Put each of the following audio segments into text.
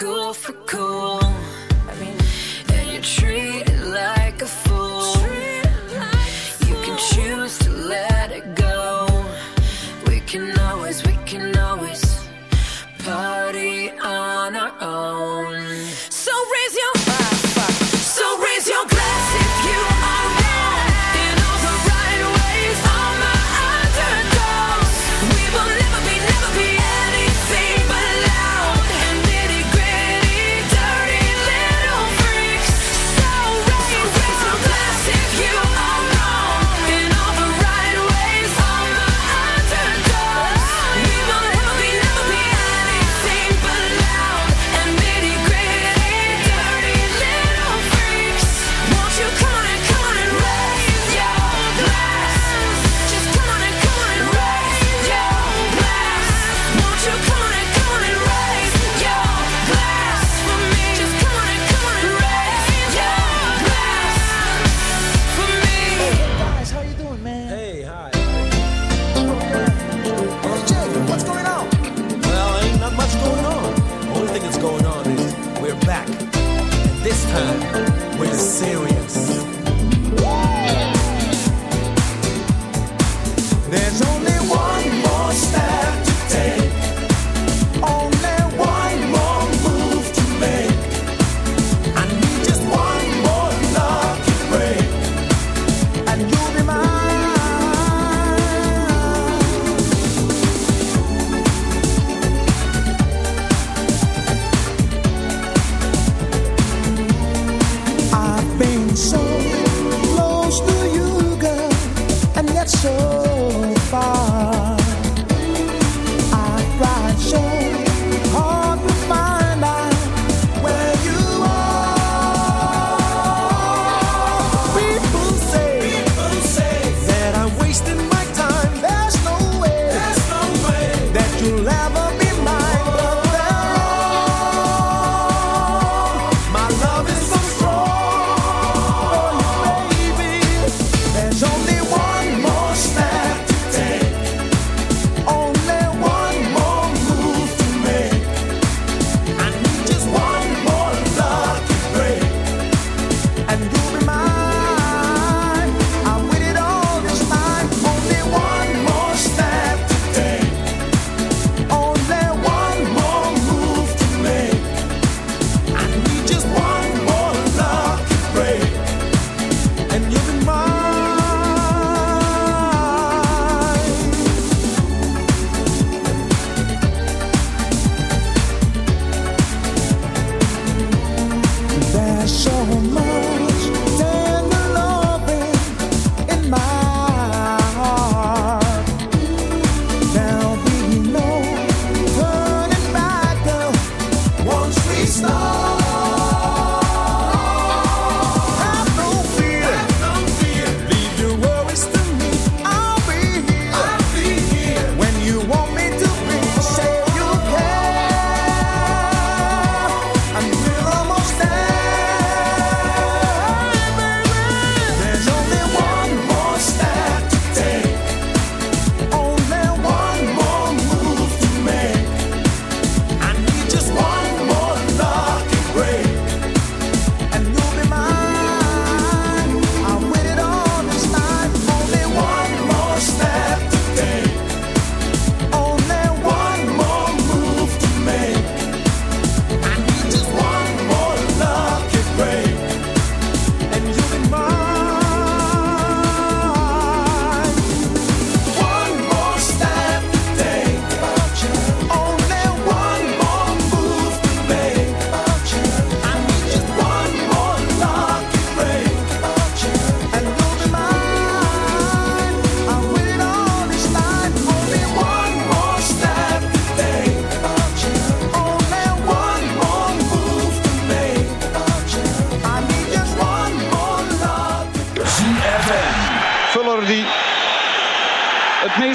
School for cool, and you treat it like a fool, you can choose to let it go. We can always, we can always party on our own.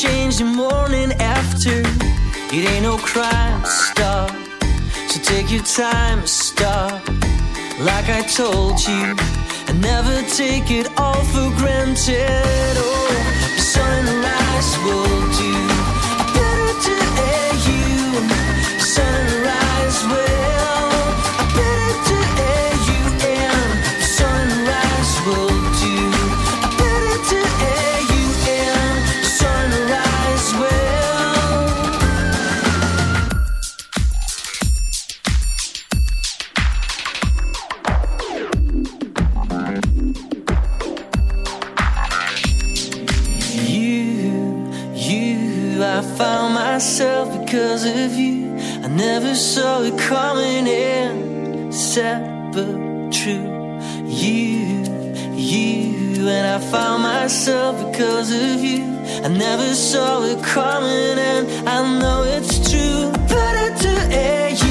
change the morning after. It ain't no crime stop. So take your time stop. Like I told you, I never take it all for granted. Oh, the will do. because of you. I never saw it coming in, sad but true. You, you, and I found myself because of you. I never saw it coming, and I know it's true. Better to do.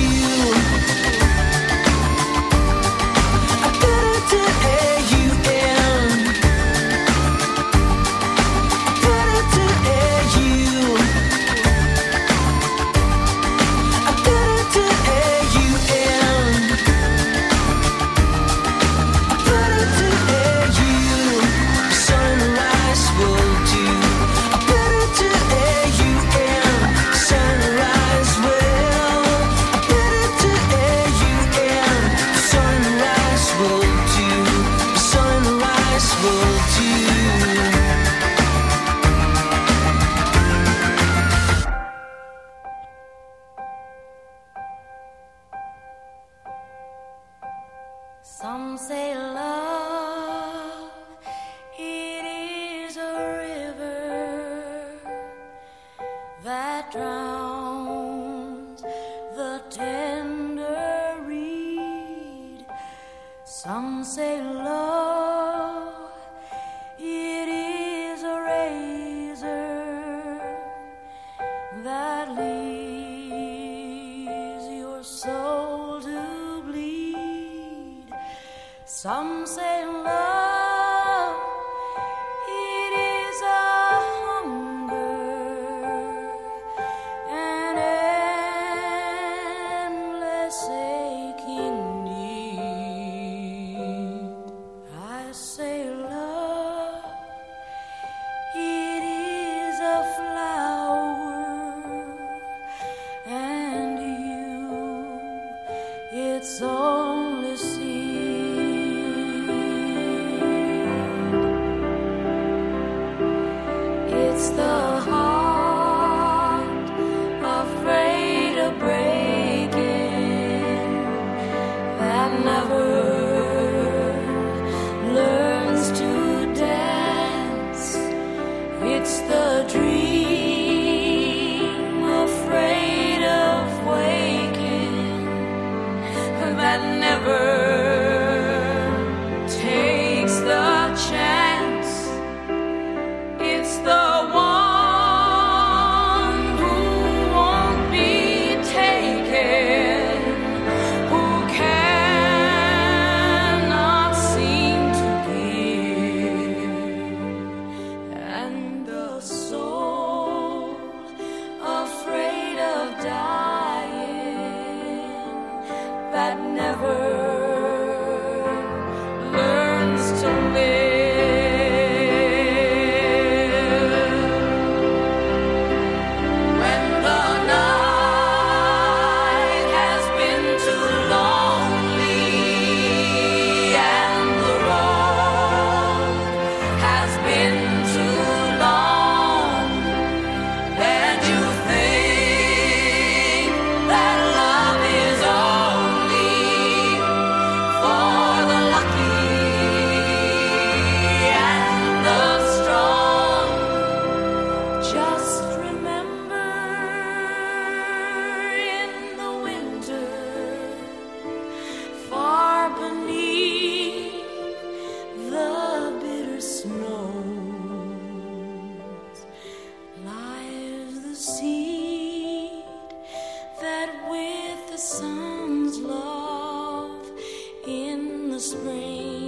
spring.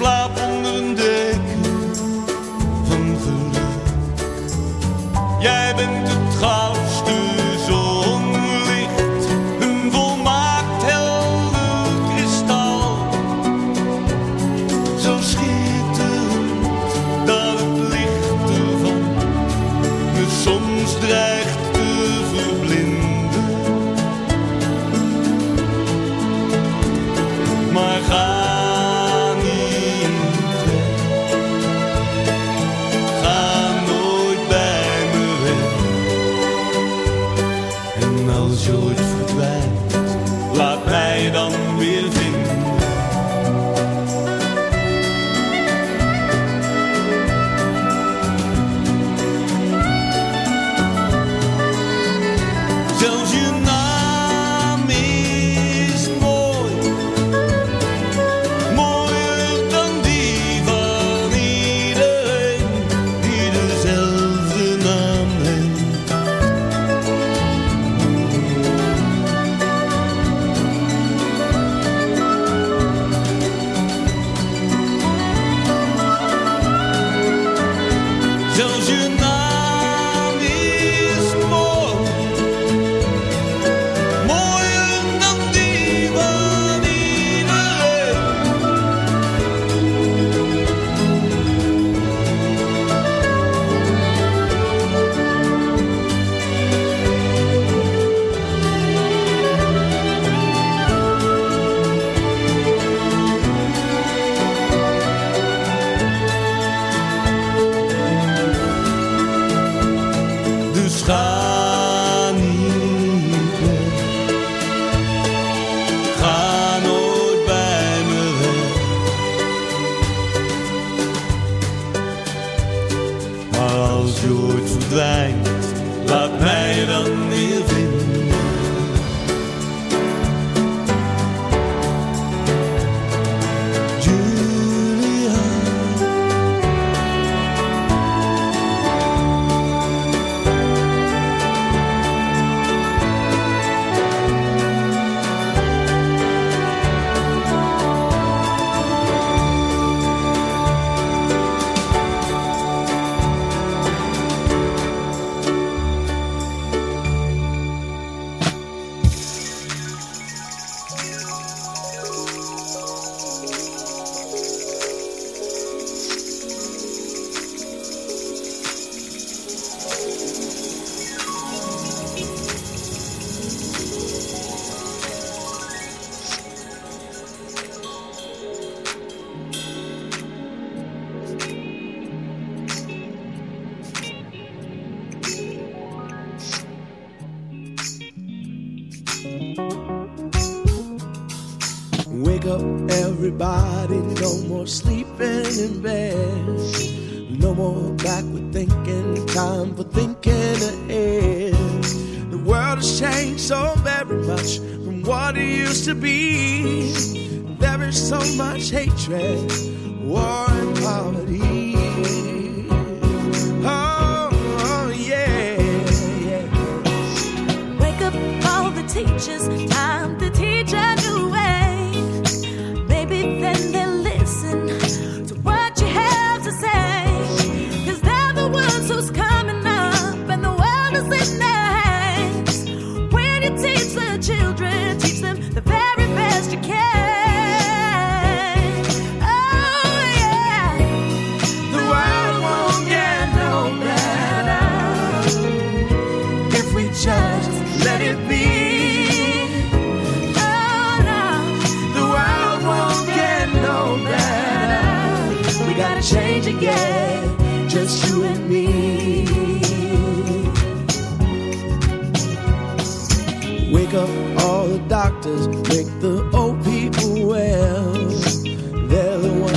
En